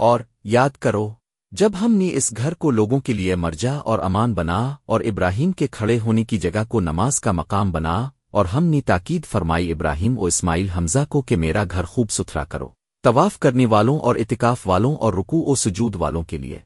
اور یاد کرو، جب ہم نے اس گھر کو لوگوں کے لیے مرجا اور امان بنا اور ابراہیم کے کھڑے ہونے کی جگہ کو نماز کا مقام بنا، اور ہم نے تاکید فرمائی ابراہیم و اسماعیل حمزہ کو کہ میرا گھر خوب ستھرا کرو، طواف کرنے والوں اور اتکاف والوں اور رکوع و سجود والوں کے لیے۔